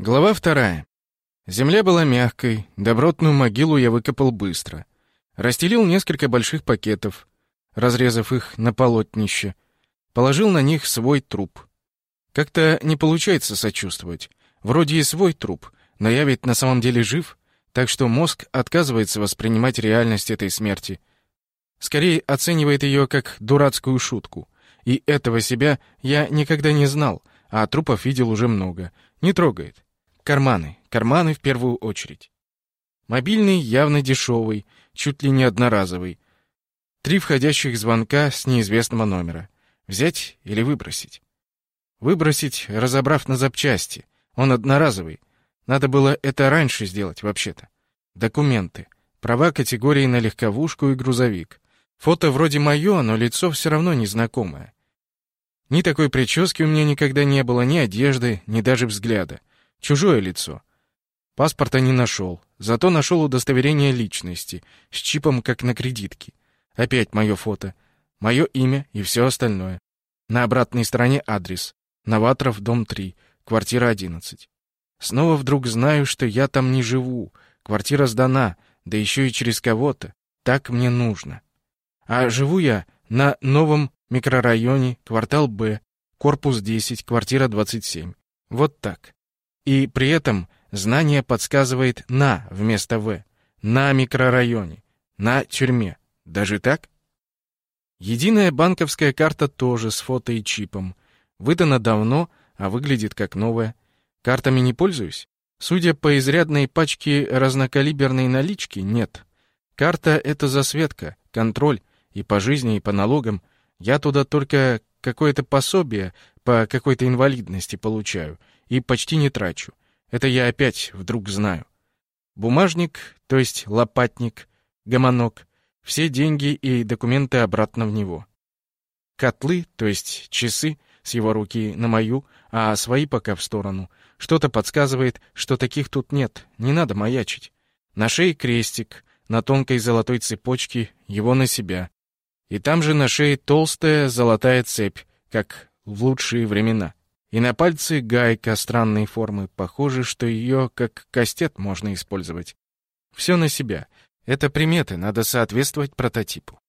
Глава вторая. Земля была мягкой, добротную могилу я выкопал быстро. Расстелил несколько больших пакетов, разрезав их на полотнище. Положил на них свой труп. Как-то не получается сочувствовать. Вроде и свой труп, но я ведь на самом деле жив, так что мозг отказывается воспринимать реальность этой смерти. Скорее оценивает ее как дурацкую шутку. И этого себя я никогда не знал, а трупов видел уже много. Не трогает. Карманы. Карманы в первую очередь. Мобильный явно дешевый, чуть ли не одноразовый. Три входящих звонка с неизвестного номера. Взять или выбросить? Выбросить, разобрав на запчасти. Он одноразовый. Надо было это раньше сделать, вообще-то. Документы. Права категории на легковушку и грузовик. Фото вроде мое, но лицо все равно незнакомое. Ни такой прически у меня никогда не было, ни одежды, ни даже взгляда. Чужое лицо. Паспорта не нашел, зато нашел удостоверение личности, с чипом, как на кредитке. Опять мое фото, мое имя и все остальное. На обратной стороне адрес. Новаторов, дом 3, квартира 11. Снова вдруг знаю, что я там не живу. Квартира сдана, да еще и через кого-то. Так мне нужно. А живу я на новом микрорайоне, квартал Б, корпус 10, квартира 27. Вот так. И при этом знание подсказывает «на» вместо «в». На микрорайоне, на тюрьме. Даже так? Единая банковская карта тоже с фото и чипом. Выдана давно, а выглядит как новая. Картами не пользуюсь? Судя по изрядной пачке разнокалиберной налички, нет. Карта — это засветка, контроль, и по жизни, и по налогам. Я туда только какое-то пособие по какой-то инвалидности получаю, и почти не трачу. Это я опять вдруг знаю. Бумажник, то есть лопатник, гомонок, все деньги и документы обратно в него. Котлы, то есть часы, с его руки на мою, а свои пока в сторону. Что-то подсказывает, что таких тут нет, не надо маячить. На шее крестик, на тонкой золотой цепочке, его на себя. И там же на шее толстая золотая цепь, как в лучшие времена. И на пальце гайка странной формы, похоже, что ее как кастет можно использовать. Все на себя. Это приметы, надо соответствовать прототипу.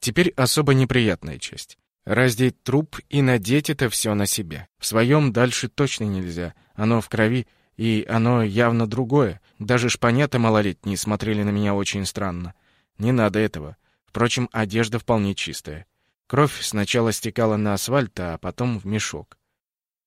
Теперь особо неприятная часть. Раздеть труп и надеть это все на себя. В своем дальше точно нельзя. Оно в крови, и оно явно другое. Даже шпанята малолетние смотрели на меня очень странно. Не надо этого. Впрочем, одежда вполне чистая. Кровь сначала стекала на асфальт, а потом в мешок.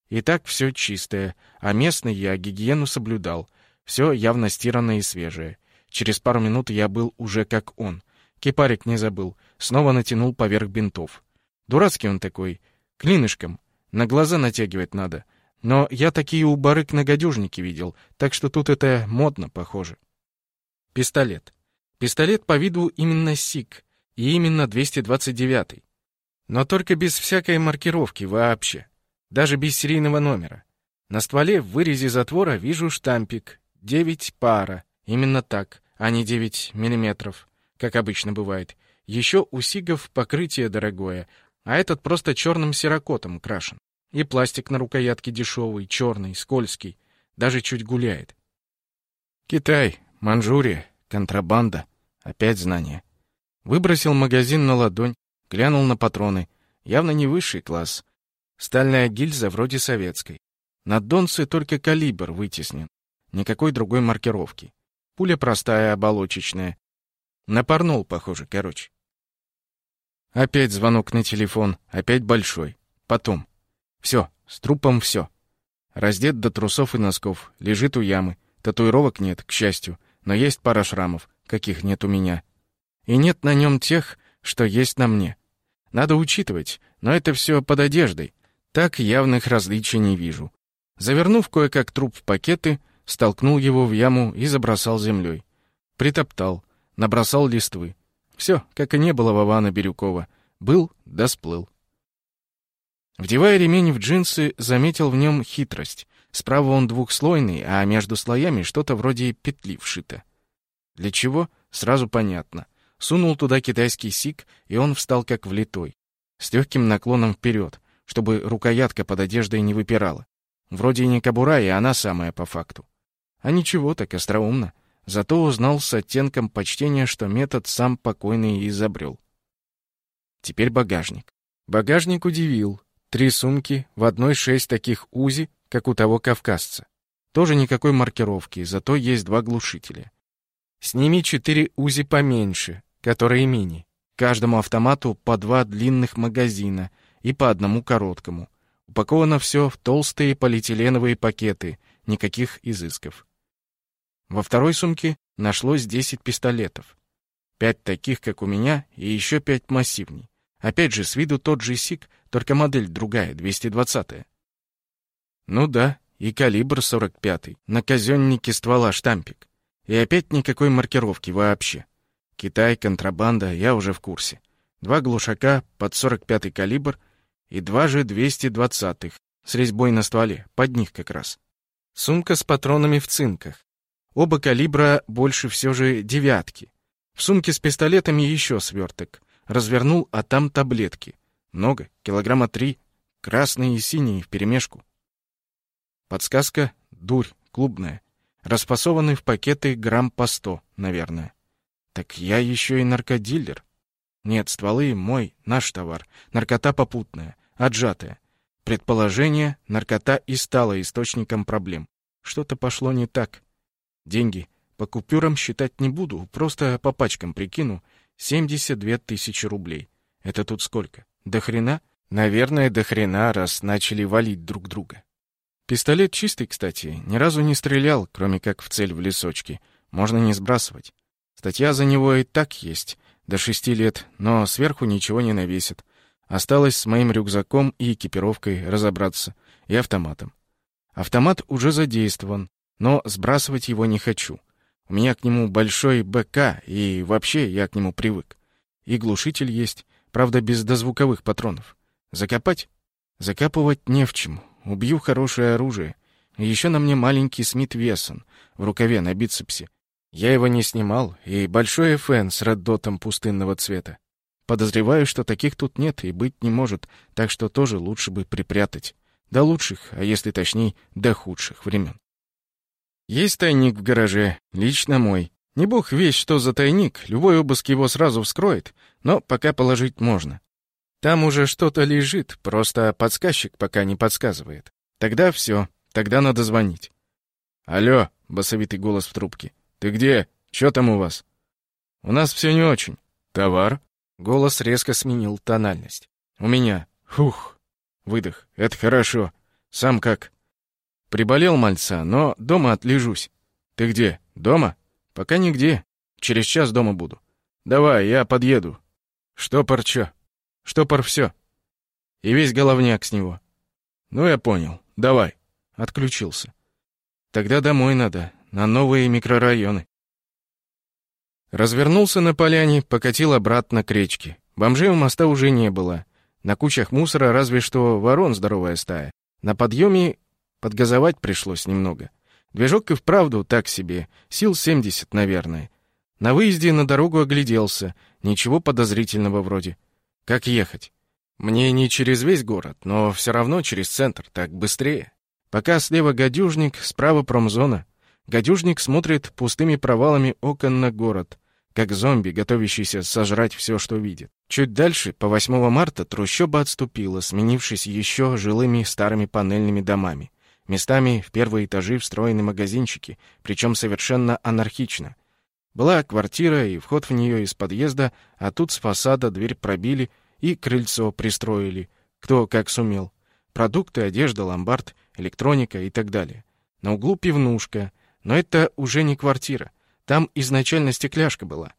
И так все чистое, а местный я гигиену соблюдал. Все явно стиранное и свежее. Через пару минут я был уже как он. Кипарик не забыл. Снова натянул поверх бинтов. Дурацкий он такой. Клинышком. На глаза натягивать надо. Но я такие у барык на гадюжнике видел, так что тут это модно, похоже. Пистолет. Пистолет по виду именно СИК, и именно 229. Но только без всякой маркировки вообще даже без серийного номера. На стволе в вырезе затвора вижу штампик. 9 пара. Именно так, а не 9 миллиметров, как обычно бывает. Еще у сигов покрытие дорогое, а этот просто черным серокотом крашен. И пластик на рукоятке дешевый, черный, скользкий. Даже чуть гуляет. Китай, Манчжурия, контрабанда. Опять знания. Выбросил магазин на ладонь, глянул на патроны. Явно не высший класс. Стальная гильза вроде советской. На донце только калибр вытеснен. Никакой другой маркировки. Пуля простая, оболочечная. Напорнул, похоже, короче. Опять звонок на телефон, опять большой. Потом. Все, с трупом все. Раздет до трусов и носков, лежит у ямы. Татуировок нет, к счастью, но есть пара шрамов, каких нет у меня. И нет на нем тех, что есть на мне. Надо учитывать, но это все под одеждой. Так явных различий не вижу. Завернув кое-как труп в пакеты, столкнул его в яму и забросал землей. Притоптал, набросал листвы. Все, как и не было Вована Бирюкова. Был, да сплыл. Вдевая ремень в джинсы, заметил в нем хитрость. Справа он двухслойный, а между слоями что-то вроде петли вшито. Для чего? Сразу понятно. Сунул туда китайский сик, и он встал как влитой, с легким наклоном вперед, чтобы рукоятка под одеждой не выпирала. Вроде не кобура, и она самая по факту. А ничего, так остроумно. Зато узнал с оттенком почтения, что метод сам покойный изобрел. Теперь багажник. Багажник удивил. Три сумки, в одной шесть таких УЗИ, как у того кавказца. Тоже никакой маркировки, зато есть два глушителя. С ними четыре УЗИ поменьше, которые мини. Каждому автомату по два длинных магазина и по одному короткому. Упаковано все в толстые полиэтиленовые пакеты, никаких изысков. Во второй сумке нашлось 10 пистолетов. Пять таких, как у меня, и еще пять массивней. Опять же, с виду тот же СИК, только модель другая, 220-я. Ну да, и калибр 45-й, на казеннике ствола штампик. И опять никакой маркировки вообще. Китай, контрабанда, я уже в курсе. Два глушака под 45-й калибр и два же 220-х с резьбой на стволе, под них как раз. Сумка с патронами в цинках. Оба калибра больше все же девятки. В сумке с пистолетами еще сверток. Развернул, а там таблетки. Много, килограмма три, красные и синие вперемешку. Подсказка — дурь, клубная. Распасованы в пакеты грамм по сто, наверное. Так я еще и наркодилер. Нет, стволы — мой, наш товар. Наркота попутная, отжатая. Предположение — наркота и стала источником проблем. Что-то пошло не так. Деньги. По купюрам считать не буду, просто по пачкам прикину. 72 тысячи рублей. Это тут сколько? До хрена? Наверное, до хрена, раз начали валить друг друга. Пистолет чистый, кстати, ни разу не стрелял, кроме как в цель в лесочке. Можно не сбрасывать. Статья за него и так есть, до шести лет, но сверху ничего не навесит. Осталось с моим рюкзаком и экипировкой разобраться, и автоматом. Автомат уже задействован, но сбрасывать его не хочу. У меня к нему большой БК, и вообще я к нему привык. И глушитель есть, правда, без дозвуковых патронов. Закопать? Закапывать не в чем. Убью хорошее оружие. еще на мне маленький Смит Вессон в рукаве на бицепсе. Я его не снимал, и большой ФН с реддотом пустынного цвета. Подозреваю, что таких тут нет и быть не может, так что тоже лучше бы припрятать. До лучших, а если точней, до худших времен. Есть тайник в гараже, лично мой. Не бог весь, что за тайник, любой обыск его сразу вскроет, но пока положить можно. Там уже что-то лежит, просто подсказчик пока не подсказывает. Тогда все, тогда надо звонить. «Алло», — басовитый голос в трубке. «Ты где? Что там у вас?» «У нас все не очень. Товар?» Голос резко сменил тональность. «У меня. Фух. Выдох. Это хорошо. Сам как?» Приболел мальца, но дома отлежусь. Ты где? Дома? Пока нигде. Через час дома буду. Давай, я подъеду. Штопор чё? Штопор всё. И весь головняк с него. Ну, я понял. Давай. Отключился. Тогда домой надо, на новые микрорайоны. Развернулся на поляне, покатил обратно к речке. Бомжей у моста уже не было. На кучах мусора разве что ворон здоровая стая. На подъеме Подгазовать пришлось немного. Движок и вправду так себе, сил 70, наверное. На выезде на дорогу огляделся, ничего подозрительного вроде. Как ехать? Мне не через весь город, но все равно через центр, так быстрее. Пока слева гадюжник, справа промзона. Гадюжник смотрит пустыми провалами окон на город, как зомби, готовящийся сожрать все, что видит. Чуть дальше, по 8 марта, трущоба отступила, сменившись еще жилыми старыми панельными домами. Местами в первые этажи встроены магазинчики, причем совершенно анархично. Была квартира и вход в нее из подъезда, а тут с фасада дверь пробили и крыльцо пристроили, кто как сумел. Продукты, одежда, ломбард, электроника и так далее. На углу пивнушка, но это уже не квартира. Там изначально стекляшка была.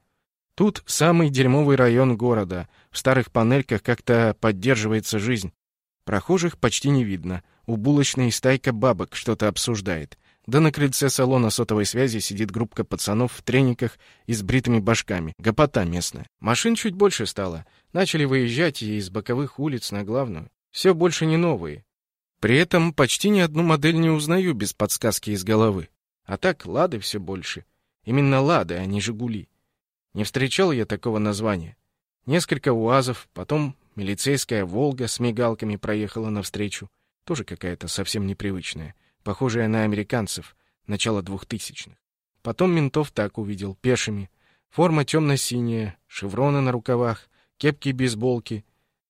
Тут самый дерьмовый район города. В старых панельках как-то поддерживается жизнь. Прохожих почти не видно — у булочной стайка бабок что-то обсуждает. Да на крыльце салона сотовой связи сидит группка пацанов в трениках и с бритыми башками. Гопота местная. Машин чуть больше стало. Начали выезжать и из боковых улиц на главную. Все больше не новые. При этом почти ни одну модель не узнаю без подсказки из головы. А так «Лады» все больше. Именно «Лады», а не «Жигули». Не встречал я такого названия. Несколько УАЗов, потом милицейская «Волга» с мигалками проехала навстречу. Тоже какая-то совсем непривычная, похожая на американцев, начала двухтысячных. Потом ментов так увидел, пешими. Форма темно-синяя, шевроны на рукавах, кепки бейсболки.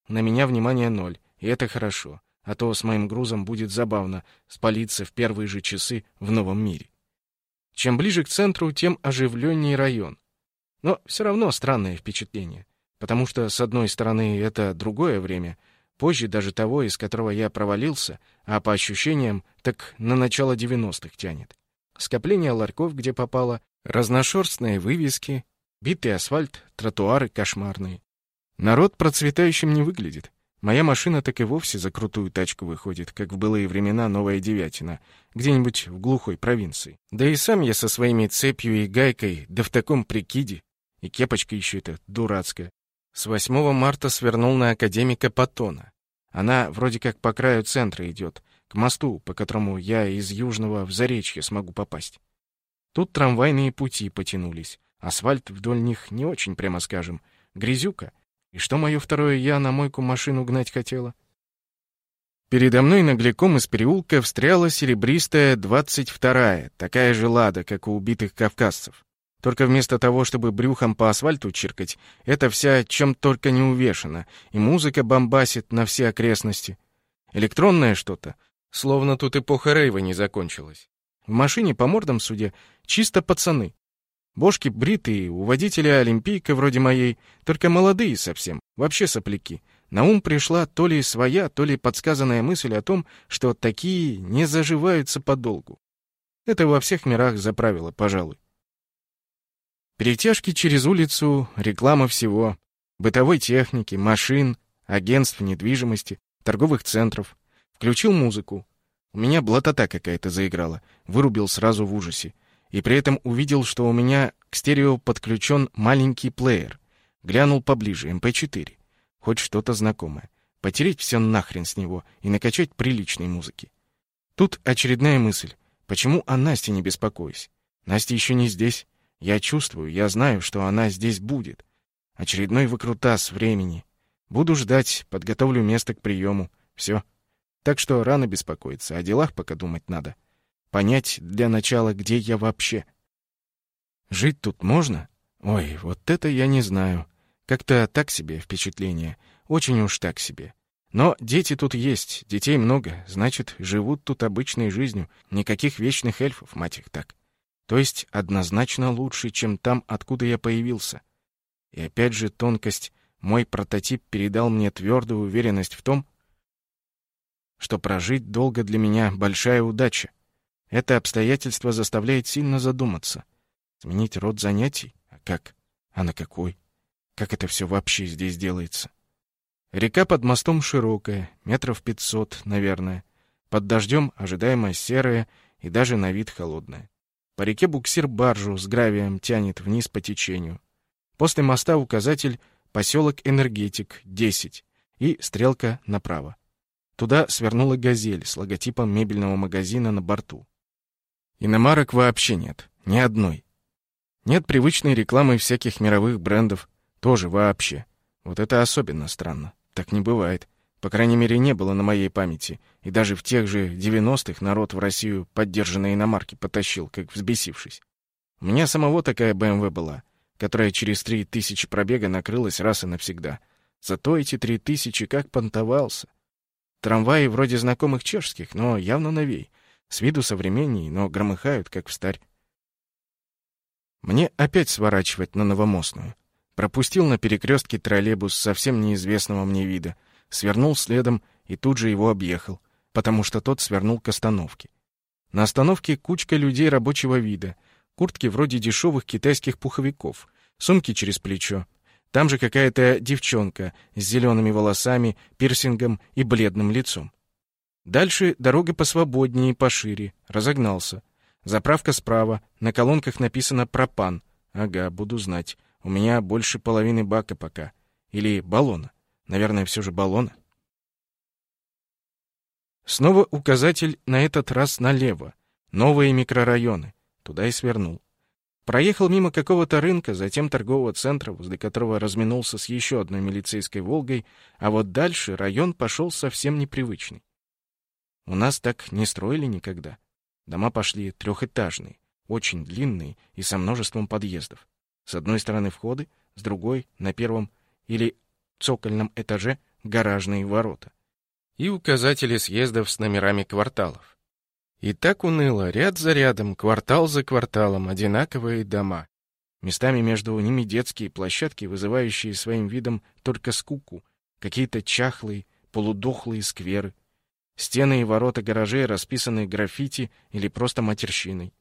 На меня внимание ноль, и это хорошо, а то с моим грузом будет забавно спалиться в первые же часы в новом мире. Чем ближе к центру, тем оживленнее район. Но все равно странное впечатление, потому что, с одной стороны, это другое время, позже даже того, из которого я провалился, а по ощущениям, так на начало 90-х тянет. Скопление ларьков, где попало, разношерстные вывески, битый асфальт, тротуары кошмарные. Народ процветающим не выглядит. Моя машина так и вовсе за крутую тачку выходит, как в былые времена новая девятина, где-нибудь в глухой провинции. Да и сам я со своими цепью и гайкой, да в таком прикиде. И кепочка еще эта дурацкая. С 8 марта свернул на академика Патона. Она вроде как по краю центра идет, к мосту, по которому я из Южного в Заречье смогу попасть. Тут трамвайные пути потянулись. Асфальт вдоль них не очень, прямо скажем. Грязюка. И что мое второе «я» на мойку машину гнать хотела? Передо мной нагляком из переулка встряла серебристая двадцать вторая, такая же лада, как у убитых кавказцев. Только вместо того, чтобы брюхом по асфальту чиркать, это вся чем только не увешана, и музыка бомбасит на все окрестности. Электронное что-то, словно тут эпоха рейва не закончилась. В машине по мордам, судя, чисто пацаны. Бошки бритые, у водителя олимпийка вроде моей, только молодые совсем, вообще сопляки. На ум пришла то ли своя, то ли подсказанная мысль о том, что такие не заживаются подолгу. Это во всех мирах за правило, пожалуй. Перетяжки через улицу, реклама всего. Бытовой техники, машин, агентств недвижимости, торговых центров. Включил музыку. У меня блатота какая-то заиграла. Вырубил сразу в ужасе. И при этом увидел, что у меня к стерео подключен маленький плеер. Глянул поближе, МП4. Эм Хоть что-то знакомое. Потереть все нахрен с него и накачать приличной музыки. Тут очередная мысль. Почему о Насте не беспокоюсь? Настя еще не здесь. Я чувствую, я знаю, что она здесь будет. Очередной выкрутас времени. Буду ждать, подготовлю место к приему. Все. Так что рано беспокоиться, о делах пока думать надо. Понять для начала, где я вообще. Жить тут можно? Ой, вот это я не знаю. Как-то так себе впечатление. Очень уж так себе. Но дети тут есть, детей много, значит, живут тут обычной жизнью. Никаких вечных эльфов, мать их так. То есть однозначно лучше, чем там, откуда я появился. И опять же тонкость. Мой прототип передал мне твердую уверенность в том, что прожить долго для меня большая удача. Это обстоятельство заставляет сильно задуматься. Сменить род занятий? А как? А на какой? Как это все вообще здесь делается? Река под мостом широкая, метров пятьсот, наверное. Под дождем ожидаемо серая и даже на вид холодная. По реке буксир баржу с гравием тянет вниз по течению. После моста указатель «Поселок Энергетик, 10» и стрелка направо. Туда свернула «Газель» с логотипом мебельного магазина на борту. Иномарок вообще нет, ни одной. Нет привычной рекламы всяких мировых брендов, тоже вообще. Вот это особенно странно. Так не бывает. По крайней мере, не было на моей памяти. И даже в тех же 90-х народ в Россию поддержанные иномарки потащил, как взбесившись. У меня самого такая БМВ была, которая через три тысячи пробега накрылась раз и навсегда. Зато эти три тысячи как понтовался. Трамваи вроде знакомых чешских, но явно новей. С виду современней, но громыхают, как в старь. Мне опять сворачивать на Новомостную. Пропустил на перекрестке троллейбус совсем неизвестного мне вида — свернул следом и тут же его объехал, потому что тот свернул к остановке. На остановке кучка людей рабочего вида, куртки вроде дешевых китайских пуховиков, сумки через плечо. Там же какая-то девчонка с зелеными волосами, пирсингом и бледным лицом. Дальше дорога посвободнее и пошире, разогнался. Заправка справа, на колонках написано «пропан». Ага, буду знать. У меня больше половины бака пока. Или баллона. Наверное, все же баллон. Снова указатель, на этот раз налево. Новые микрорайоны. Туда и свернул. Проехал мимо какого-то рынка, затем торгового центра, возле которого разминулся с еще одной милицейской «Волгой», а вот дальше район пошел совсем непривычный. У нас так не строили никогда. Дома пошли трехэтажные, очень длинные и со множеством подъездов. С одной стороны входы, с другой — на первом или цокольном этаже гаражные ворота. И указатели съездов с номерами кварталов. И так уныло, ряд за рядом, квартал за кварталом, одинаковые дома. Местами между ними детские площадки, вызывающие своим видом только скуку, какие-то чахлые, полудохлые скверы. Стены и ворота гаражей расписаны граффити или просто матерщиной.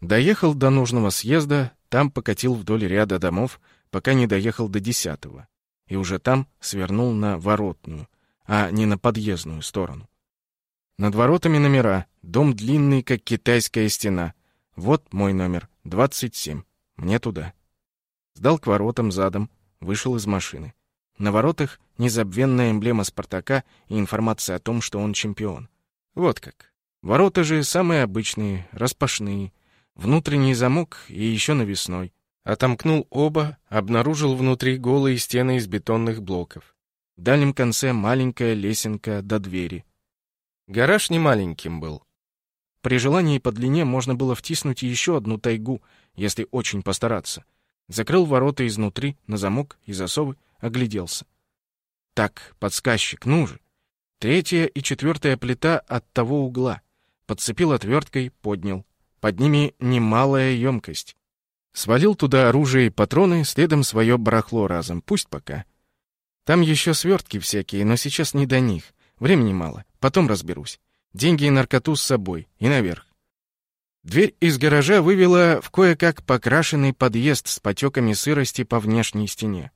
Доехал до нужного съезда, там покатил вдоль ряда домов, пока не доехал до десятого. И уже там свернул на воротную, а не на подъездную сторону. Над воротами номера, дом длинный, как китайская стена. Вот мой номер, 27. Мне туда. Сдал к воротам задом, вышел из машины. На воротах незабвенная эмблема «Спартака» и информация о том, что он чемпион. Вот как. Ворота же самые обычные, распашные. Внутренний замок и еще навесной. Отомкнул оба, обнаружил внутри голые стены из бетонных блоков. В дальнем конце маленькая лесенка до двери. Гараж не маленьким был. При желании по длине можно было втиснуть еще одну тайгу, если очень постараться. Закрыл ворота изнутри, на замок и засовы, огляделся. Так, подсказчик, ну же. Третья и четвертая плита от того угла. Подцепил отверткой, поднял. Под ними немалая емкость. Свалил туда оружие и патроны, следом свое барахло разом, пусть пока. Там еще свертки всякие, но сейчас не до них. Времени мало, потом разберусь. Деньги и наркоту с собой, и наверх. Дверь из гаража вывела в кое-как покрашенный подъезд с потеками сырости по внешней стене.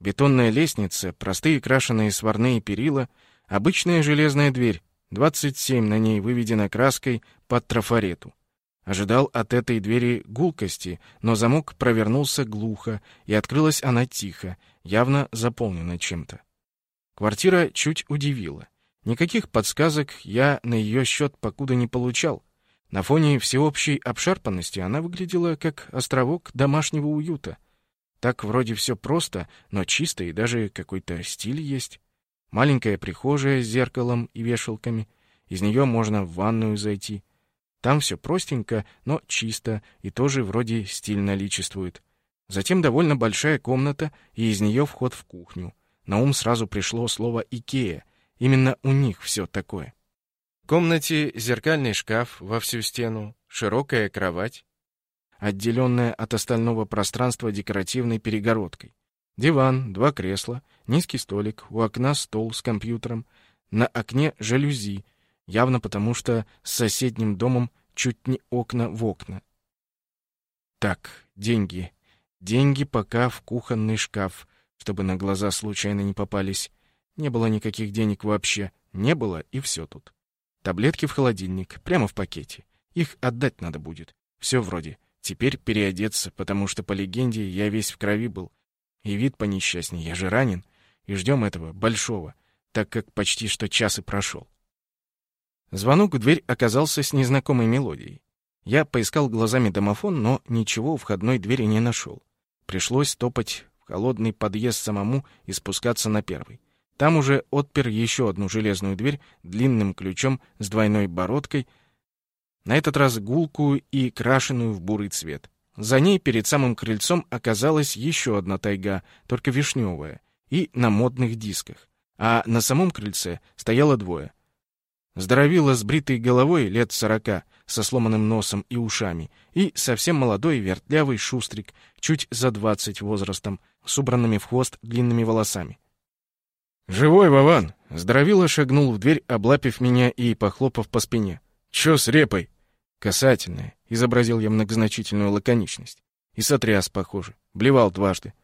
Бетонная лестница, простые крашеные сварные перила, обычная железная дверь, 27 на ней выведена краской под трафарету. Ожидал от этой двери гулкости, но замок провернулся глухо, и открылась она тихо, явно заполнена чем-то. Квартира чуть удивила. Никаких подсказок я на ее счет покуда не получал. На фоне всеобщей обшарпанности она выглядела как островок домашнего уюта. Так вроде все просто, но чисто и даже какой-то стиль есть. Маленькая прихожая с зеркалом и вешалками. Из нее можно в ванную зайти. Там все простенько, но чисто, и тоже вроде стиль наличествует. Затем довольно большая комната, и из нее вход в кухню. На ум сразу пришло слово «Икея». Именно у них все такое. В комнате зеркальный шкаф во всю стену, широкая кровать, отделенная от остального пространства декоративной перегородкой. Диван, два кресла, низкий столик, у окна стол с компьютером, на окне жалюзи, явно потому что с соседним домом чуть не окна в окна. Так, деньги. Деньги пока в кухонный шкаф, чтобы на глаза случайно не попались. Не было никаких денег вообще. Не было, и все тут. Таблетки в холодильник, прямо в пакете. Их отдать надо будет. Все вроде. Теперь переодеться, потому что, по легенде, я весь в крови был. И вид понесчастней, я же ранен. И ждем этого, большого, так как почти что час и прошел. Звонок в дверь оказался с незнакомой мелодией. Я поискал глазами домофон, но ничего у входной двери не нашел. Пришлось топать в холодный подъезд самому и спускаться на первый. Там уже отпер еще одну железную дверь длинным ключом с двойной бородкой, на этот раз гулкую и крашеную в бурый цвет. За ней перед самым крыльцом оказалась еще одна тайга, только вишневая, и на модных дисках. А на самом крыльце стояло двое — Здоровила с бритой головой лет сорока, со сломанным носом и ушами, и совсем молодой вертлявый шустрик, чуть за двадцать возрастом, с убранными в хвост длинными волосами. «Живой, Вован!» — здоровила шагнул в дверь, облапив меня и похлопав по спине. «Чё с репой?» «Касательная», — изобразил я многозначительную лаконичность. И сотряс, похоже, блевал дважды.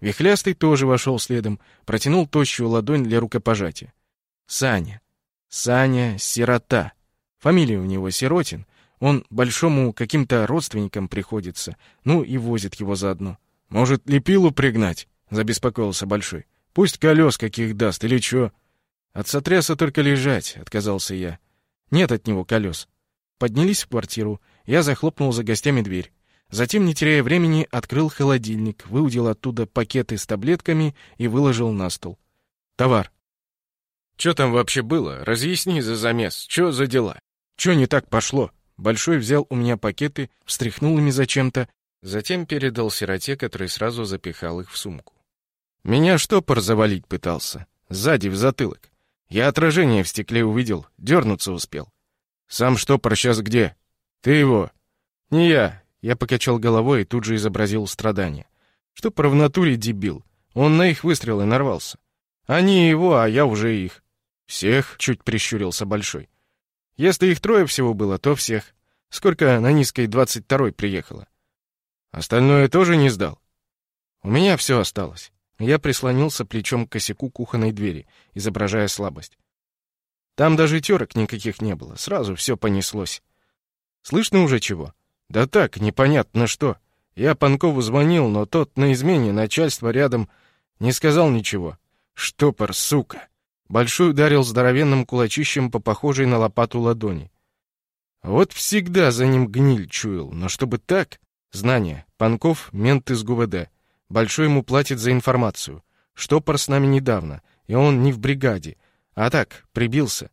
Вихлястый тоже вошел следом, протянул тощую ладонь для рукопожатия. «Саня!» Саня — сирота. Фамилия у него Сиротин. Он большому каким-то родственникам приходится. Ну и возит его заодно. Может, лепилу пригнать? Забеспокоился Большой. Пусть колес каких даст или чё. От сотряса только лежать, отказался я. Нет от него колес. Поднялись в квартиру. Я захлопнул за гостями дверь. Затем, не теряя времени, открыл холодильник, выудил оттуда пакеты с таблетками и выложил на стол. Товар. Что там вообще было? Разъясни за замес. Что за дела? Что не так пошло? Большой взял у меня пакеты, встряхнул ими зачем-то, затем передал сироте, который сразу запихал их в сумку. Меня штопор завалить пытался. Сзади, в затылок. Я отражение в стекле увидел, дернуться успел. Сам штопор сейчас где? Ты его? Не я. Я покачал головой и тут же изобразил страдание. Штопор в натуре дебил. Он на их выстрелы нарвался. Они его, а я уже их. Всех? Чуть прищурился Большой. Если их трое всего было, то всех. Сколько на низкой двадцать второй приехало? Остальное тоже не сдал. У меня все осталось. Я прислонился плечом к косяку кухонной двери, изображая слабость. Там даже терок никаких не было, сразу все понеслось. Слышно уже чего? Да так, непонятно что. Я Панкову звонил, но тот на измене, начальство рядом, не сказал ничего. Штопор, сука! Большой ударил здоровенным кулачищем по похожей на лопату ладони. Вот всегда за ним гниль чуял, но чтобы так... Знание. Панков — мент из ГУВД. Большой ему платит за информацию. Штопор с нами недавно, и он не в бригаде. А так, прибился.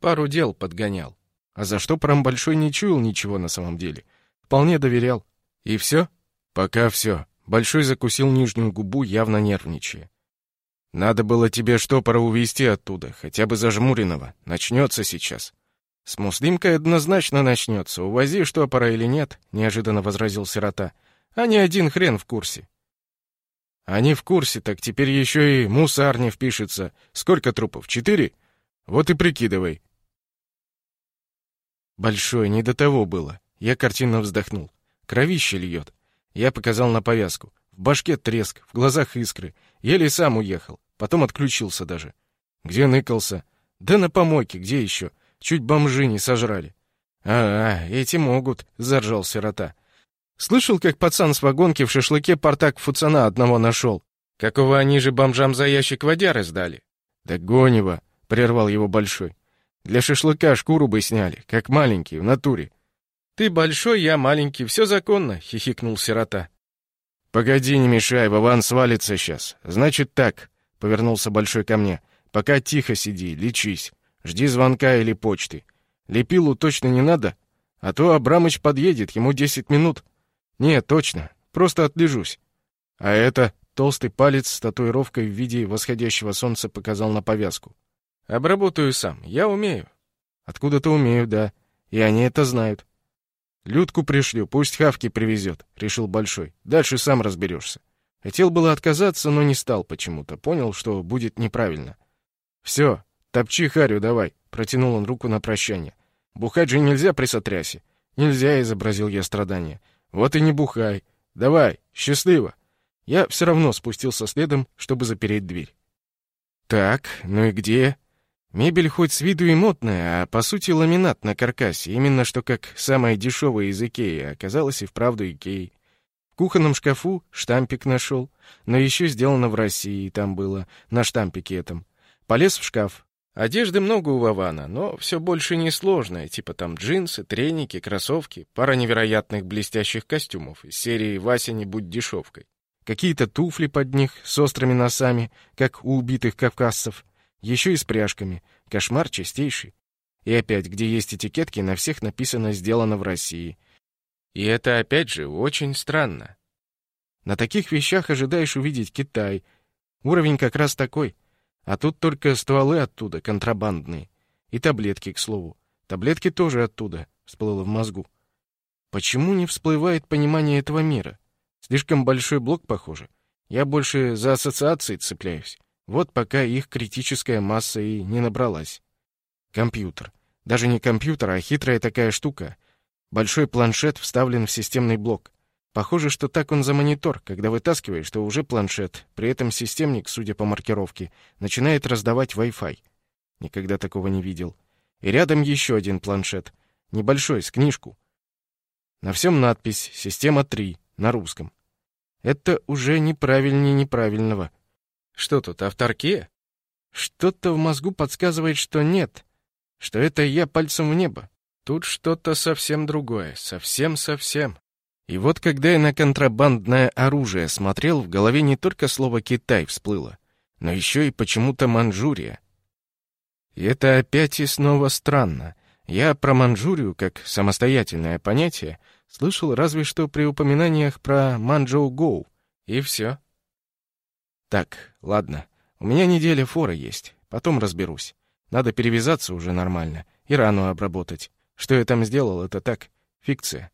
Пару дел подгонял. А за штопором Большой не чуял ничего на самом деле. Вполне доверял. И все? Пока все. Большой закусил нижнюю губу, явно нервничая. Надо было тебе штопора увезти оттуда, хотя бы зажмуренного. Начнется сейчас. С Муслимкой однозначно начнется. Увози штопора или нет, неожиданно возразил сирота. А ни один хрен в курсе. Они в курсе, так теперь еще и мусарня впишется. Сколько трупов? Четыре? Вот и прикидывай. Большой, не до того было. Я картинно вздохнул. Кровище льет. Я показал на повязку. В башке треск, в глазах искры. Еле сам уехал. Потом отключился даже. Где ныкался? Да на помойке, где еще? Чуть бомжи не сожрали. «А, -а эти могут», — заржал сирота. Слышал, как пацан с вагонки в шашлыке портак фуцана одного нашел? Какого они же бомжам за ящик водяры сдали? Да гонево, прервал его большой. Для шашлыка шкуру бы сняли, как маленький, в натуре. Ты большой, я маленький, все законно, хихикнул сирота. Погоди, не мешай, Вован свалится сейчас. Значит так, повернулся большой ко мне. Пока тихо сиди, лечись. Жди звонка или почты. Лепилу точно не надо, а то Абрамыч подъедет, ему десять минут. «Нет, точно. Просто отлежусь». А это толстый палец с татуировкой в виде восходящего солнца показал на повязку. «Обработаю сам. Я умею». «Откуда-то умею, да. И они это знают». «Людку пришлю, пусть Хавки привезет», — решил Большой. «Дальше сам разберешься». Хотел было отказаться, но не стал почему-то. Понял, что будет неправильно. «Все, топчи Харю давай», — протянул он руку на прощание. «Бухать же нельзя при сотрясе». «Нельзя», — изобразил я страдания. Вот и не бухай. Давай, счастливо. Я все равно спустился следом, чтобы запереть дверь. Так, ну и где? Мебель хоть с виду и модная, а по сути ламинат на каркасе, именно что как самая дешевая из Икеи, оказалась и вправду Икеи. В кухонном шкафу штампик нашел, но еще сделано в России, там было, на штампике этом. Полез в шкаф, Одежды много у Вавана, но все больше несложное, типа там джинсы, треники, кроссовки, пара невероятных блестящих костюмов из серии «Вася, не будь дешевкой». Какие-то туфли под них с острыми носами, как у убитых кавказцев, еще и с пряжками. Кошмар чистейший. И опять, где есть этикетки, на всех написано «Сделано в России». И это, опять же, очень странно. На таких вещах ожидаешь увидеть Китай. Уровень как раз такой — а тут только стволы оттуда, контрабандные. И таблетки, к слову. Таблетки тоже оттуда, всплыло в мозгу. Почему не всплывает понимание этого мира? Слишком большой блок, похоже. Я больше за ассоциации цепляюсь. Вот пока их критическая масса и не набралась. Компьютер. Даже не компьютер, а хитрая такая штука. Большой планшет вставлен в системный блок. Похоже, что так он за монитор, когда вытаскиваешь, что уже планшет. При этом системник, судя по маркировке, начинает раздавать Wi-Fi. Никогда такого не видел. И рядом еще один планшет. Небольшой, с книжку. На всем надпись «Система 3» на русском. Это уже неправильнее неправильного. Что тут, авторкия? Что-то в мозгу подсказывает, что нет. Что это я пальцем в небо. Тут что-то совсем другое. Совсем-совсем. И вот когда я на контрабандное оружие смотрел, в голове не только слово «Китай» всплыло, но еще и почему-то Манчжурия. И это опять и снова странно. Я про Манчжурию, как самостоятельное понятие, слышал разве что при упоминаниях про Манчжоу-Гоу, и все. Так, ладно, у меня неделя фора есть, потом разберусь. Надо перевязаться уже нормально и рану обработать. Что я там сделал, это так, фикция.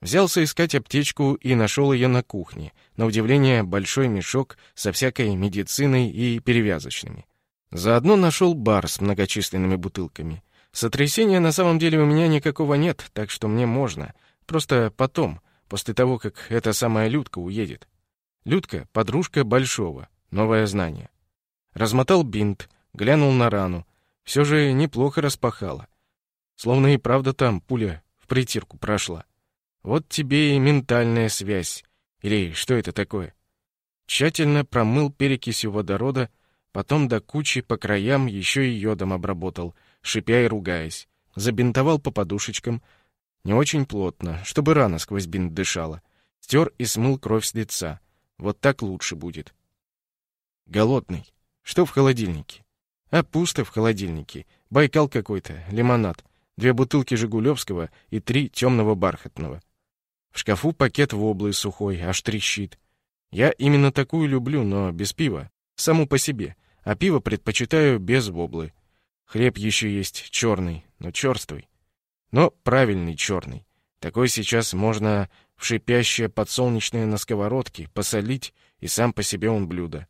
Взялся искать аптечку и нашел ее на кухне. На удивление, большой мешок со всякой медициной и перевязочными. Заодно нашел бар с многочисленными бутылками. Сотрясения на самом деле у меня никакого нет, так что мне можно. Просто потом, после того, как эта самая Людка уедет. Людка — подружка Большого, новое знание. Размотал бинт, глянул на рану. Все же неплохо распахало. Словно и правда там пуля в притирку прошла. Вот тебе и ментальная связь. Или что это такое? Тщательно промыл перекисью водорода, потом до кучи по краям еще и йодом обработал, шипя и ругаясь. Забинтовал по подушечкам, не очень плотно, чтобы рана сквозь бинт дышала. Стер и смыл кровь с лица. Вот так лучше будет. Голодный. Что в холодильнике? А пусто в холодильнике. Байкал какой-то, лимонад, две бутылки Жигулевского и три темного бархатного. В шкафу пакет воблы сухой, аж трещит. Я именно такую люблю, но без пива, саму по себе, а пиво предпочитаю без воблы. Хлеб еще есть черный, но черствый. Но правильный черный. Такой сейчас можно в шипящее подсолнечное на сковородке посолить, и сам по себе он блюдо.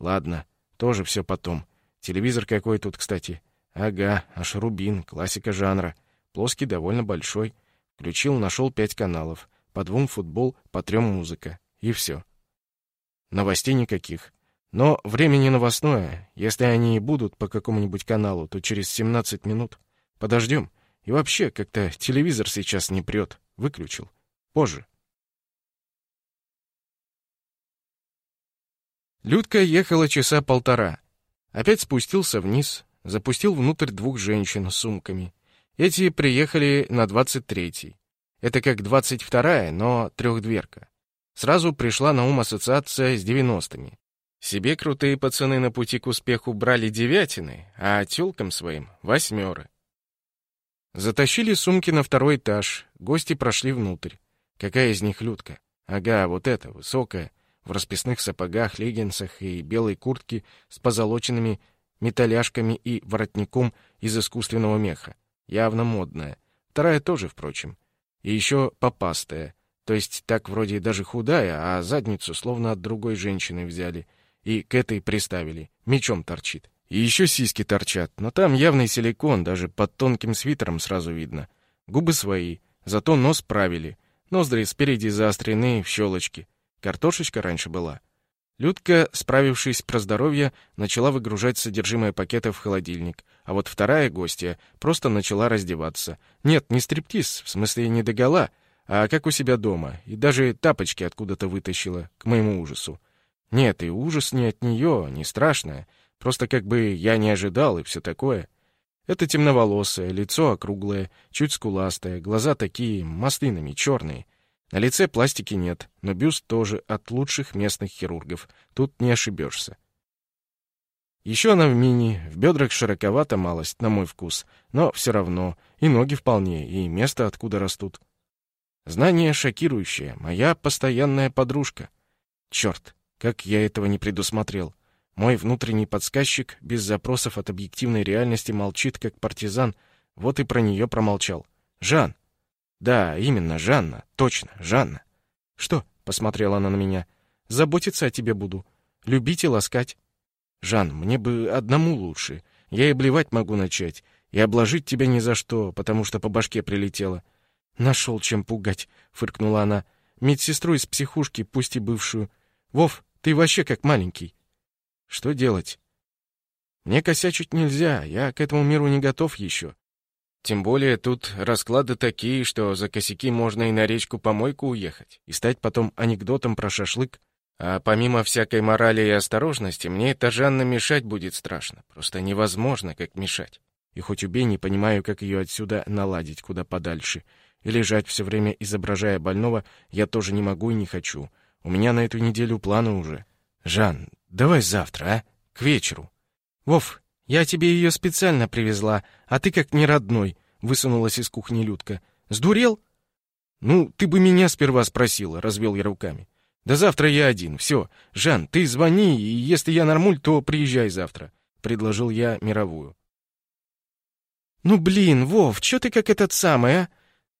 Ладно, тоже все потом. Телевизор какой тут, кстати. Ага, аж рубин, классика жанра. Плоский довольно большой. Включил, нашел пять каналов. По двум футбол, по трем музыка. И все. Новостей никаких. Но время не новостное. Если они и будут по какому-нибудь каналу, то через 17 минут. Подождем. И вообще, как-то телевизор сейчас не прет. Выключил. Позже. Людка ехала часа полтора. Опять спустился вниз, запустил внутрь двух женщин с сумками. Эти приехали на двадцать третий. Это как двадцать вторая, но трехдверка. Сразу пришла на ум ассоциация с девяностыми. Себе крутые пацаны на пути к успеху брали девятины, а тёлкам своим — восьмеры. Затащили сумки на второй этаж, гости прошли внутрь. Какая из них Людка? Ага, вот эта, высокая, в расписных сапогах, леггинсах и белой куртке с позолоченными металляшками и воротником из искусственного меха. Явно модная. Вторая тоже, впрочем. И еще попастая. То есть так вроде даже худая, а задницу словно от другой женщины взяли. И к этой приставили. Мечом торчит. И еще сиськи торчат, но там явный силикон, даже под тонким свитером сразу видно. Губы свои, зато нос правили. Ноздри спереди заострены в щелочки. Картошечка раньше была. Людка, справившись про здоровье, начала выгружать содержимое пакета в холодильник, а вот вторая гостья просто начала раздеваться. Нет, не стриптиз, в смысле не догола, а как у себя дома, и даже тапочки откуда-то вытащила, к моему ужасу. Нет, и ужас не от нее, не страшное, просто как бы я не ожидал и все такое. Это темноволосое, лицо округлое, чуть скуластое, глаза такие маслинами, черные — на лице пластики нет, но бюст тоже от лучших местных хирургов. Тут не ошибешься. Еще она в мини, в бедрах широковата малость, на мой вкус, но все равно, и ноги вполне, и место откуда растут. Знание шокирующее, моя постоянная подружка. Черт, как я этого не предусмотрел. Мой внутренний подсказчик без запросов от объективной реальности молчит, как партизан, вот и про нее промолчал. «Жан, да, именно, Жанна. Точно, Жанна. Что? Посмотрела она на меня. Заботиться о тебе буду. Любить и ласкать. Жан, мне бы одному лучше. Я и блевать могу начать. И обложить тебя ни за что, потому что по башке прилетело. Нашел чем пугать, фыркнула она. Медсестру из психушки, пусть и бывшую. Вов, ты вообще как маленький. Что делать? Мне косячить нельзя, я к этому миру не готов еще. Тем более тут расклады такие, что за косяки можно и на речку-помойку уехать, и стать потом анекдотом про шашлык. А помимо всякой морали и осторожности, мне это Жанна мешать будет страшно. Просто невозможно, как мешать. И хоть убей, не понимаю, как ее отсюда наладить куда подальше. И лежать все время, изображая больного, я тоже не могу и не хочу. У меня на эту неделю планы уже. Жан, давай завтра, а? К вечеру. Вов, «Я тебе ее специально привезла, а ты как не родной», — высунулась из кухни Людка. «Сдурел?» «Ну, ты бы меня сперва спросила», — развел я руками. «Да завтра я один, все. Жан, ты звони, и если я нормуль, то приезжай завтра», — предложил я мировую. «Ну, блин, Вов, чё ты как этот самый, а?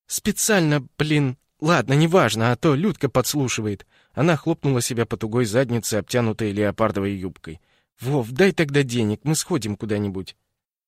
Специально, блин. Ладно, неважно, а то Людка подслушивает». Она хлопнула себя по тугой заднице, обтянутой леопардовой юбкой. «Вов, дай тогда денег, мы сходим куда-нибудь».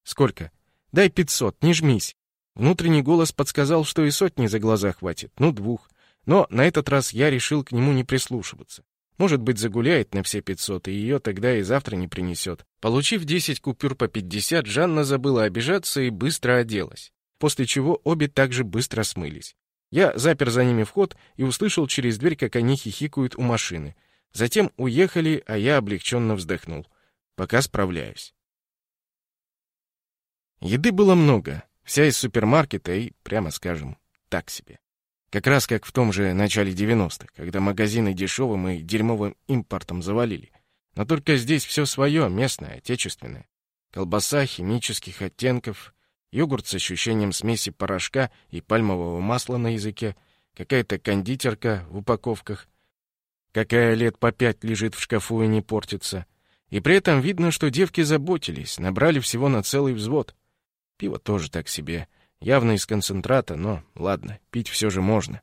«Сколько?» «Дай пятьсот, не жмись». Внутренний голос подсказал, что и сотни за глаза хватит, ну, двух. Но на этот раз я решил к нему не прислушиваться. Может быть, загуляет на все пятьсот, и ее тогда и завтра не принесет. Получив десять купюр по пятьдесят, Жанна забыла обижаться и быстро оделась. После чего обе также быстро смылись. Я запер за ними вход и услышал через дверь, как они хихикают у машины. Затем уехали, а я облегченно вздохнул. Пока справляюсь. Еды было много, вся из супермаркета и, прямо скажем, так себе. Как раз как в том же начале 90-х, когда магазины дешевым и дерьмовым импортом завалили. Но только здесь все свое, местное, отечественное. Колбаса химических оттенков, йогурт с ощущением смеси порошка и пальмового масла на языке, какая-то кондитерка в упаковках, какая лет по пять лежит в шкафу и не портится — и при этом видно, что девки заботились, набрали всего на целый взвод. Пиво тоже так себе. Явно из концентрата, но ладно, пить все же можно.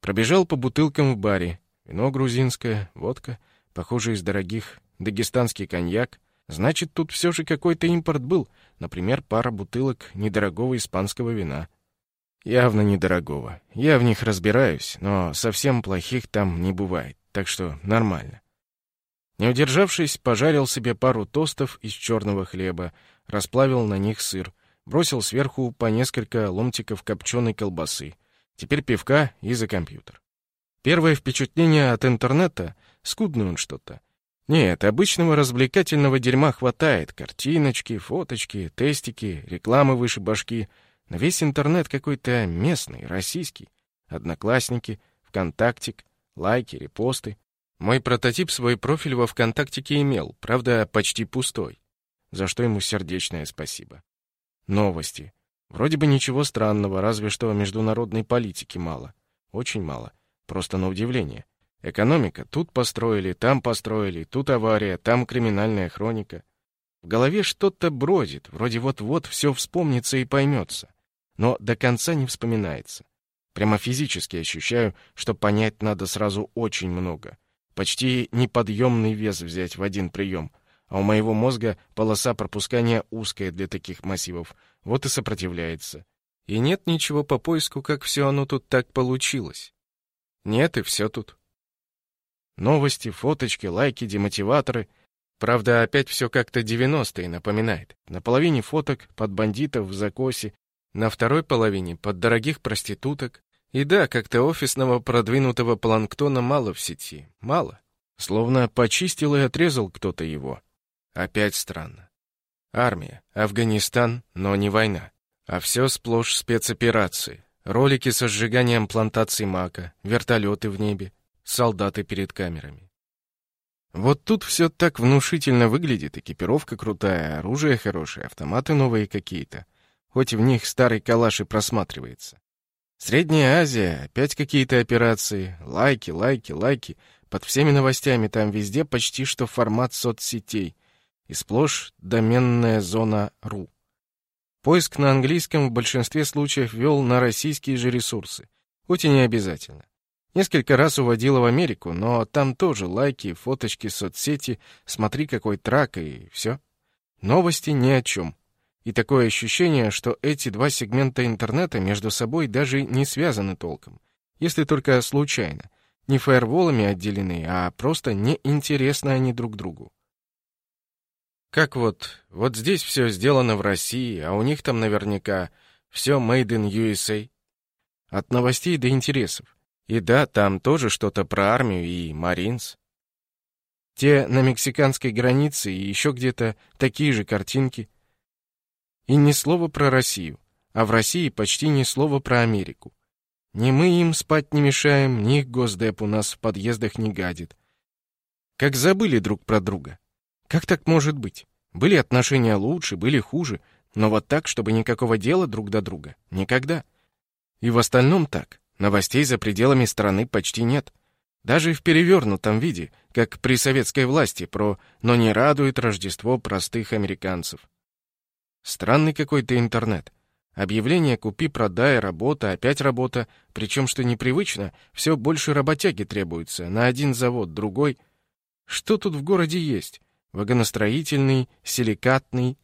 Пробежал по бутылкам в баре. Вино грузинское, водка, похоже, из дорогих, дагестанский коньяк. Значит, тут все же какой-то импорт был. Например, пара бутылок недорогого испанского вина. Явно недорогого. Я в них разбираюсь, но совсем плохих там не бывает, так что нормально. Не удержавшись, пожарил себе пару тостов из черного хлеба, расплавил на них сыр, бросил сверху по несколько ломтиков копченой колбасы. Теперь пивка и за компьютер. Первое впечатление от интернета — скудный он что-то. Нет, обычного развлекательного дерьма хватает. Картиночки, фоточки, тестики, рекламы выше башки. Но весь интернет какой-то местный, российский. Одноклассники, ВКонтактик, лайки, репосты. Мой прототип свой профиль во ВКонтактике имел, правда, почти пустой, за что ему сердечное спасибо. Новости. Вроде бы ничего странного, разве что международной политики мало. Очень мало. Просто на удивление. Экономика. Тут построили, там построили, тут авария, там криминальная хроника. В голове что-то бродит, вроде вот-вот все вспомнится и поймется. Но до конца не вспоминается. Прямо физически ощущаю, что понять надо сразу очень много. Почти неподъемный вес взять в один прием. А у моего мозга полоса пропускания узкая для таких массивов. Вот и сопротивляется. И нет ничего по поиску, как все оно тут так получилось. Нет, и все тут. Новости, фоточки, лайки, демотиваторы. Правда, опять все как-то девяностые напоминает. На половине фоток под бандитов в закосе, на второй половине под дорогих проституток, и да, как-то офисного продвинутого планктона мало в сети. Мало. Словно почистил и отрезал кто-то его. Опять странно. Армия, Афганистан, но не война. А все сплошь спецоперации. Ролики со сжиганием плантаций мака, вертолеты в небе, солдаты перед камерами. Вот тут все так внушительно выглядит, экипировка крутая, оружие хорошее, автоматы новые какие-то. Хоть в них старый калаш и просматривается. Средняя Азия, опять какие-то операции, лайки, лайки, лайки. Под всеми новостями там везде почти что формат соцсетей. И сплошь доменная зона .ру. Поиск на английском в большинстве случаев вел на российские же ресурсы, хоть и не обязательно. Несколько раз уводила в Америку, но там тоже лайки, фоточки, соцсети, смотри какой трак и все. Новости ни о чем. И такое ощущение, что эти два сегмента интернета между собой даже не связаны толком, если только случайно. Не фаерволами отделены, а просто неинтересны они друг другу. Как вот, вот здесь все сделано в России, а у них там наверняка все made in USA. От новостей до интересов. И да, там тоже что-то про армию и Маринс. Те на мексиканской границе и еще где-то такие же картинки. И ни слова про Россию, а в России почти ни слова про Америку. Ни мы им спать не мешаем, ни их госдеп у нас в подъездах не гадит. Как забыли друг про друга. Как так может быть? Были отношения лучше, были хуже, но вот так, чтобы никакого дела друг до друга. Никогда. И в остальном так. Новостей за пределами страны почти нет. Даже в перевернутом виде, как при советской власти, про «но не радует Рождество простых американцев». Странный какой-то интернет. Объявление «купи-продай», работа, опять работа, причем, что непривычно, все больше работяги требуется, на один завод, другой. Что тут в городе есть? Вагоностроительный, силикатный,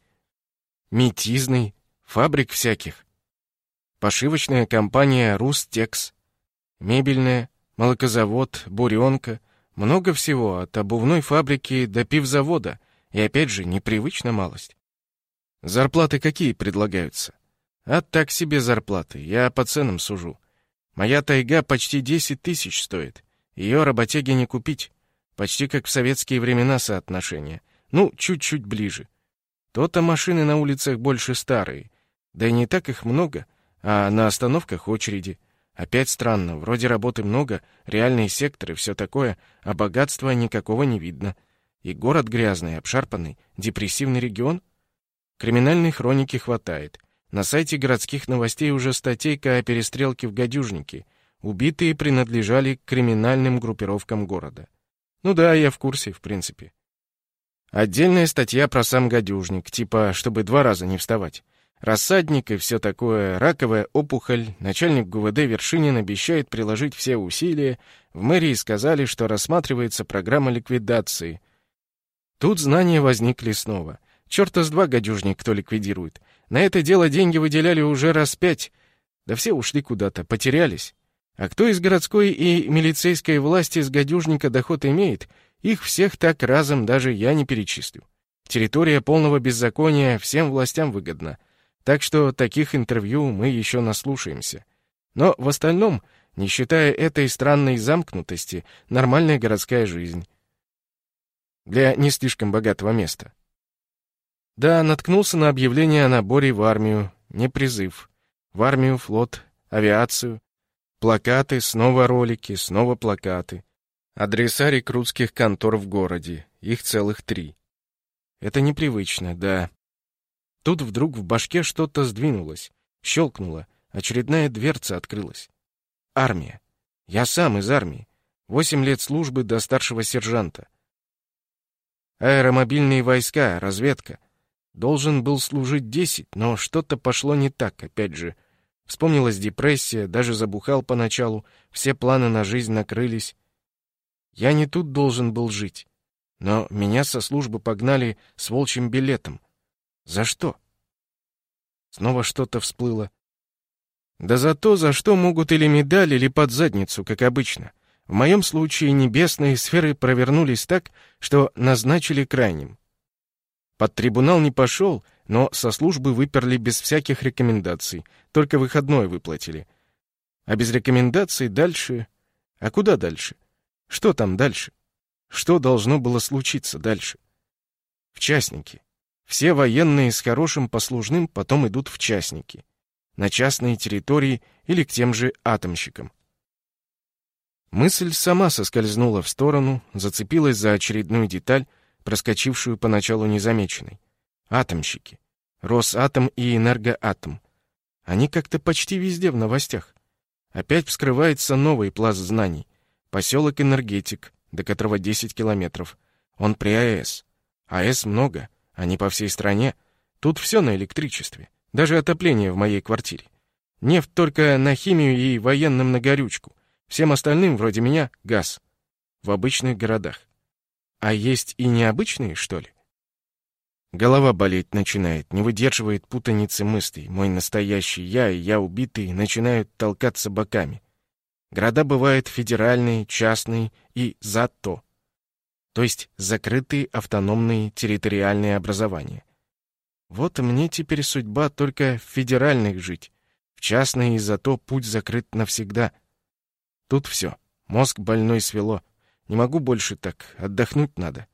метизный, фабрик всяких. Пошивочная компания «Рустекс», мебельная, молокозавод, буренка, много всего, от обувной фабрики до пивзавода, и опять же, непривычно малость. Зарплаты какие предлагаются? А так себе зарплаты, я по ценам сужу. Моя тайга почти 10 тысяч стоит. Ее работяги не купить. Почти как в советские времена соотношение. Ну, чуть-чуть ближе. То-то машины на улицах больше старые. Да и не так их много, а на остановках очереди. Опять странно, вроде работы много, реальные секторы, все такое, а богатства никакого не видно. И город грязный, обшарпанный, депрессивный регион? Криминальной хроники хватает. На сайте городских новостей уже статейка о перестрелке в Гадюжнике. Убитые принадлежали к криминальным группировкам города. Ну да, я в курсе, в принципе. Отдельная статья про сам гадюжник, типа, чтобы два раза не вставать. Рассадник и все такое, раковая опухоль. Начальник ГУВД Вершинин обещает приложить все усилия. В мэрии сказали, что рассматривается программа ликвидации. Тут знания возникли снова. Чёрта с два гадюжник кто ликвидирует. На это дело деньги выделяли уже раз пять. Да все ушли куда-то, потерялись. А кто из городской и милицейской власти с гадюжника доход имеет, их всех так разом даже я не перечислю. Территория полного беззакония всем властям выгодна. Так что таких интервью мы еще наслушаемся. Но в остальном, не считая этой странной замкнутости, нормальная городская жизнь. Для не слишком богатого места. Да, наткнулся на объявление о наборе в армию, не призыв. В армию, флот, авиацию. Плакаты, снова ролики, снова плакаты. Адреса рекрутских контор в городе. Их целых три. Это непривычно, да. Тут вдруг в башке что-то сдвинулось, щелкнуло, очередная дверца открылась. Армия. Я сам из армии. Восемь лет службы до старшего сержанта. Аэромобильные войска, разведка. Должен был служить десять, но что-то пошло не так, опять же. Вспомнилась депрессия, даже забухал поначалу, все планы на жизнь накрылись. Я не тут должен был жить. Но меня со службы погнали с волчьим билетом. За что? Снова что-то всплыло. Да за то, за что могут или медаль, или под задницу, как обычно. В моем случае небесные сферы провернулись так, что назначили крайним. Под трибунал не пошел, но со службы выперли без всяких рекомендаций, только выходной выплатили. А без рекомендаций дальше... А куда дальше? Что там дальше? Что должно было случиться дальше? В частники. Все военные с хорошим послужным потом идут в частники. На частные территории или к тем же атомщикам. Мысль сама соскользнула в сторону, зацепилась за очередную деталь, проскочившую поначалу незамеченной. Атомщики. Росатом и Энергоатом. Они как-то почти везде в новостях. Опять вскрывается новый пласт знаний. Поселок Энергетик, до которого 10 километров. Он при АЭС. АЭС много, они по всей стране. Тут все на электричестве. Даже отопление в моей квартире. Нефть только на химию и военным на горючку. Всем остальным, вроде меня, газ. В обычных городах. А есть и необычные, что ли? Голова болеть начинает, не выдерживает путаницы мыслей. Мой настоящий я и я убитый начинают толкаться боками. Города бывают федеральные, частные и зато. То есть закрытые автономные территориальные образования. Вот мне теперь судьба только в федеральных жить. В частные и зато путь закрыт навсегда. Тут все. Мозг больной свело. Не могу больше так. Отдохнуть надо.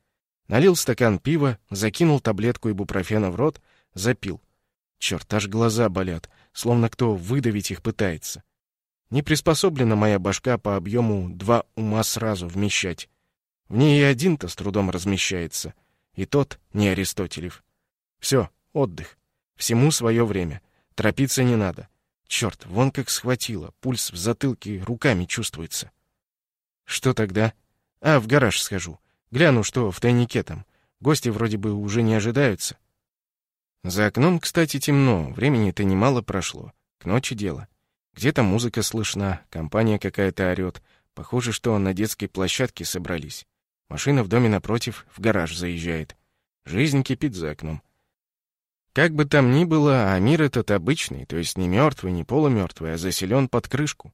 Налил стакан пива, закинул таблетку ибупрофена в рот, запил. Черт, аж глаза болят, словно кто выдавить их пытается. Не приспособлена моя башка по объему два ума сразу вмещать. В ней и один-то с трудом размещается. И тот не Аристотелев. Все, отдых. Всему свое время. Торопиться не надо. Черт, вон как схватило. Пульс в затылке руками чувствуется. Что тогда? А, в гараж схожу. Гляну, что в тайнике там. Гости вроде бы уже не ожидаются. За окном, кстати, темно. Времени-то немало прошло. К ночи дело. Где-то музыка слышна, компания какая-то орёт. Похоже, что на детской площадке собрались. Машина в доме напротив в гараж заезжает. Жизнь кипит за окном. Как бы там ни было, а мир этот обычный, то есть не мертвый, не полумертвый, а заселен под крышку.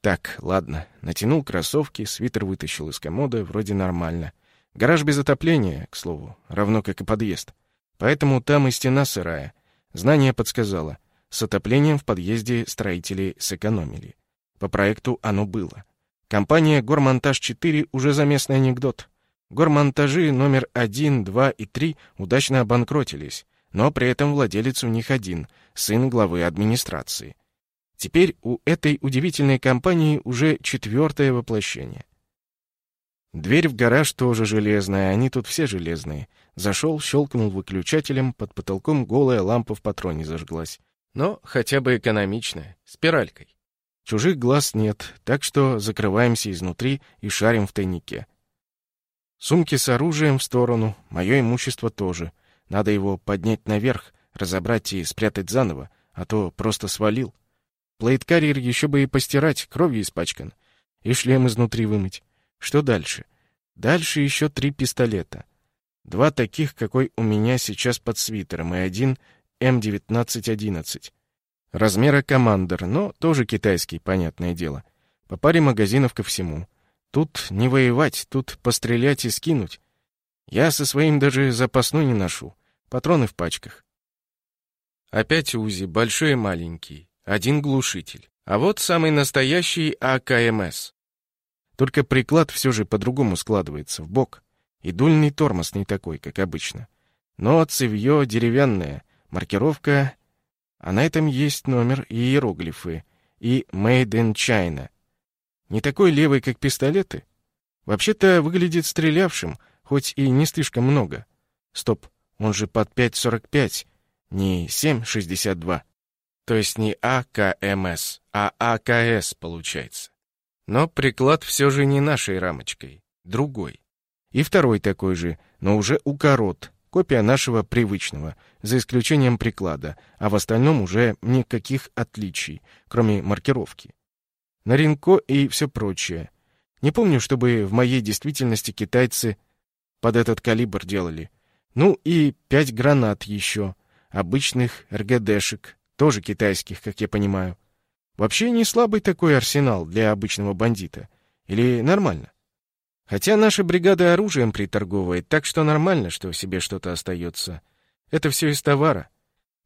Так, ладно, натянул кроссовки, свитер вытащил из комода, вроде нормально. Гараж без отопления, к слову, равно как и подъезд. Поэтому там и стена сырая. Знание подсказало. С отоплением в подъезде строители сэкономили. По проекту оно было. Компания «Гормонтаж-4» уже за местный анекдот. Гормонтажи номер 1, 2 и 3 удачно обанкротились, но при этом владелец у них один, сын главы администрации. Теперь у этой удивительной компании уже четвертое воплощение. Дверь в гараж тоже железная, они тут все железные. Зашел, щелкнул выключателем, под потолком голая лампа в патроне зажглась. Но хотя бы экономичная, спиралькой. Чужих глаз нет, так что закрываемся изнутри и шарим в тайнике. Сумки с оружием в сторону, мое имущество тоже. Надо его поднять наверх, разобрать и спрятать заново, а то просто свалил. Плейткарьер еще бы и постирать, кровью испачкан. И шлем изнутри вымыть. Что дальше? Дальше еще три пистолета. Два таких, какой у меня сейчас под свитером, и один М1911. Размера командор, но тоже китайский, понятное дело. По паре магазинов ко всему. Тут не воевать, тут пострелять и скинуть. Я со своим даже запасной не ношу. Патроны в пачках. Опять УЗИ, большой и маленький. Один глушитель. А вот самый настоящий АКМС. Только приклад все же по-другому складывается, в бок. И дульный тормоз не такой, как обычно. Но цевье деревянное, маркировка а на этом есть номер и иероглифы, и «Made in China». Не такой левый, как пистолеты. Вообще-то выглядит стрелявшим, хоть и не слишком много. Стоп, он же под 5.45, не 7.62. То есть не АКМС, а АКС получается. Но приклад все же не нашей рамочкой, другой. И второй такой же, но уже укорот, Копия нашего привычного, за исключением приклада, а в остальном уже никаких отличий, кроме маркировки. Наринко и все прочее. Не помню, чтобы в моей действительности китайцы под этот калибр делали. Ну и пять гранат еще, обычных РГДшек, тоже китайских, как я понимаю. Вообще не слабый такой арсенал для обычного бандита. Или нормально? Хотя наша бригада оружием приторговывает, так что нормально, что себе что-то остается. Это все из товара.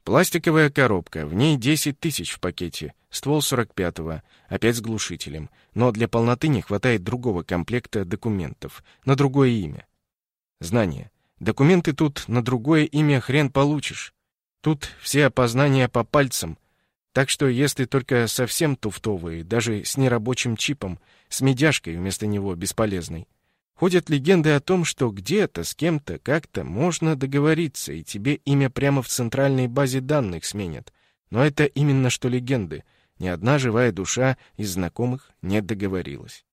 Пластиковая коробка, в ней 10 тысяч в пакете, ствол 45-го, опять с глушителем. Но для полноты не хватает другого комплекта документов, на другое имя. Знание. Документы тут на другое имя хрен получишь. Тут все опознания по пальцам. Так что если только совсем туфтовые, даже с нерабочим чипом, с медяшкой вместо него бесполезной, Ходят легенды о том, что где-то, с кем-то, как-то можно договориться, и тебе имя прямо в центральной базе данных сменят. Но это именно что легенды. Ни одна живая душа из знакомых не договорилась.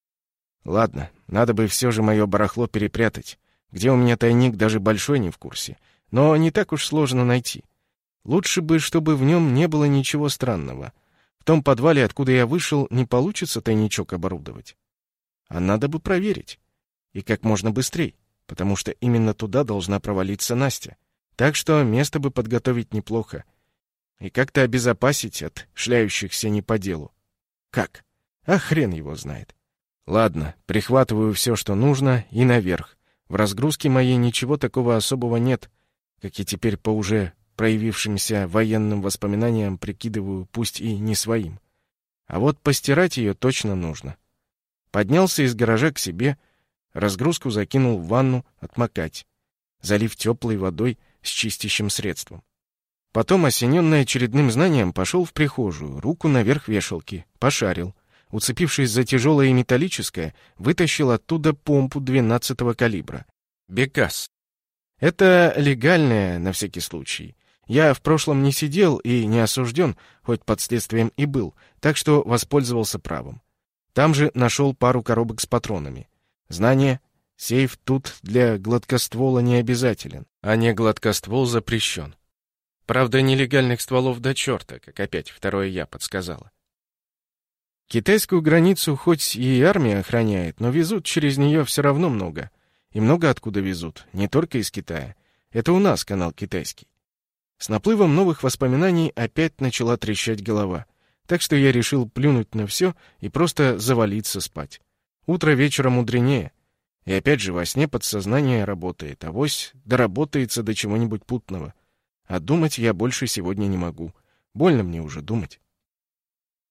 Ладно, надо бы все же мое барахло перепрятать. Где у меня тайник, даже большой не в курсе. Но не так уж сложно найти. Лучше бы, чтобы в нем не было ничего странного. В том подвале, откуда я вышел, не получится тайничок оборудовать. А надо бы проверить. И как можно быстрее, потому что именно туда должна провалиться Настя. Так что место бы подготовить неплохо. И как-то обезопасить от шляющихся не по делу. Как? А хрен его знает. Ладно, прихватываю все, что нужно, и наверх. В разгрузке моей ничего такого особого нет, как и теперь по уже проявившимся военным воспоминаниям прикидываю, пусть и не своим. А вот постирать ее точно нужно. Поднялся из гаража к себе — Разгрузку закинул в ванну отмокать, залив теплой водой с чистящим средством. Потом, осененный очередным знанием, пошел в прихожую, руку наверх вешалки, пошарил. Уцепившись за тяжелое и металлическое, вытащил оттуда помпу 12-го калибра. Бекас. Это легальное, на всякий случай. Я в прошлом не сидел и не осужден, хоть под следствием и был, так что воспользовался правом. Там же нашел пару коробок с патронами. Знание — сейф тут для гладкоствола не обязателен, а не гладкоствол запрещен. Правда, нелегальных стволов до черта, как опять второе я подсказала. Китайскую границу хоть и армия охраняет, но везут через нее все равно много. И много откуда везут, не только из Китая. Это у нас канал китайский. С наплывом новых воспоминаний опять начала трещать голова. Так что я решил плюнуть на все и просто завалиться спать. Утро вечера мудренее. И опять же во сне подсознание работает, авось доработается до чего-нибудь путного. А думать я больше сегодня не могу. Больно мне уже думать.